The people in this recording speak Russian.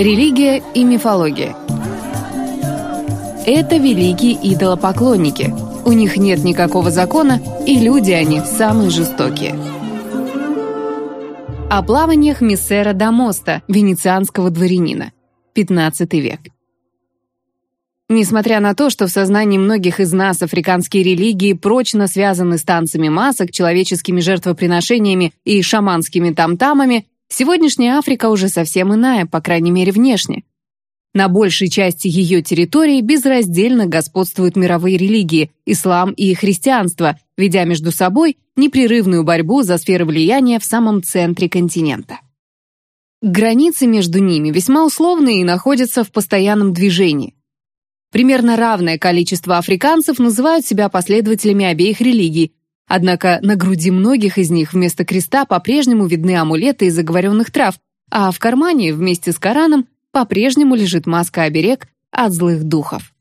Религия и мифология. Это великие идолопоклонники. У них нет никакого закона, и люди они самые жестокие. О плаваниях Мессера да Моста, венецианского дворянина. 15 век. Несмотря на то, что в сознании многих из нас африканские религии прочно связаны с танцами масок, человеческими жертвоприношениями и шаманскими тамтамами, сегодняшняя Африка уже совсем иная, по крайней мере внешне. На большей части ее территории безраздельно господствуют мировые религии – ислам и христианство, ведя между собой непрерывную борьбу за сферы влияния в самом центре континента. Границы между ними весьма условные и находятся в постоянном движении. Примерно равное количество африканцев называют себя последователями обеих религий, однако на груди многих из них вместо креста по-прежнему видны амулеты из заговоренных трав, а в кармане вместе с Кораном по-прежнему лежит маска-оберег от злых духов.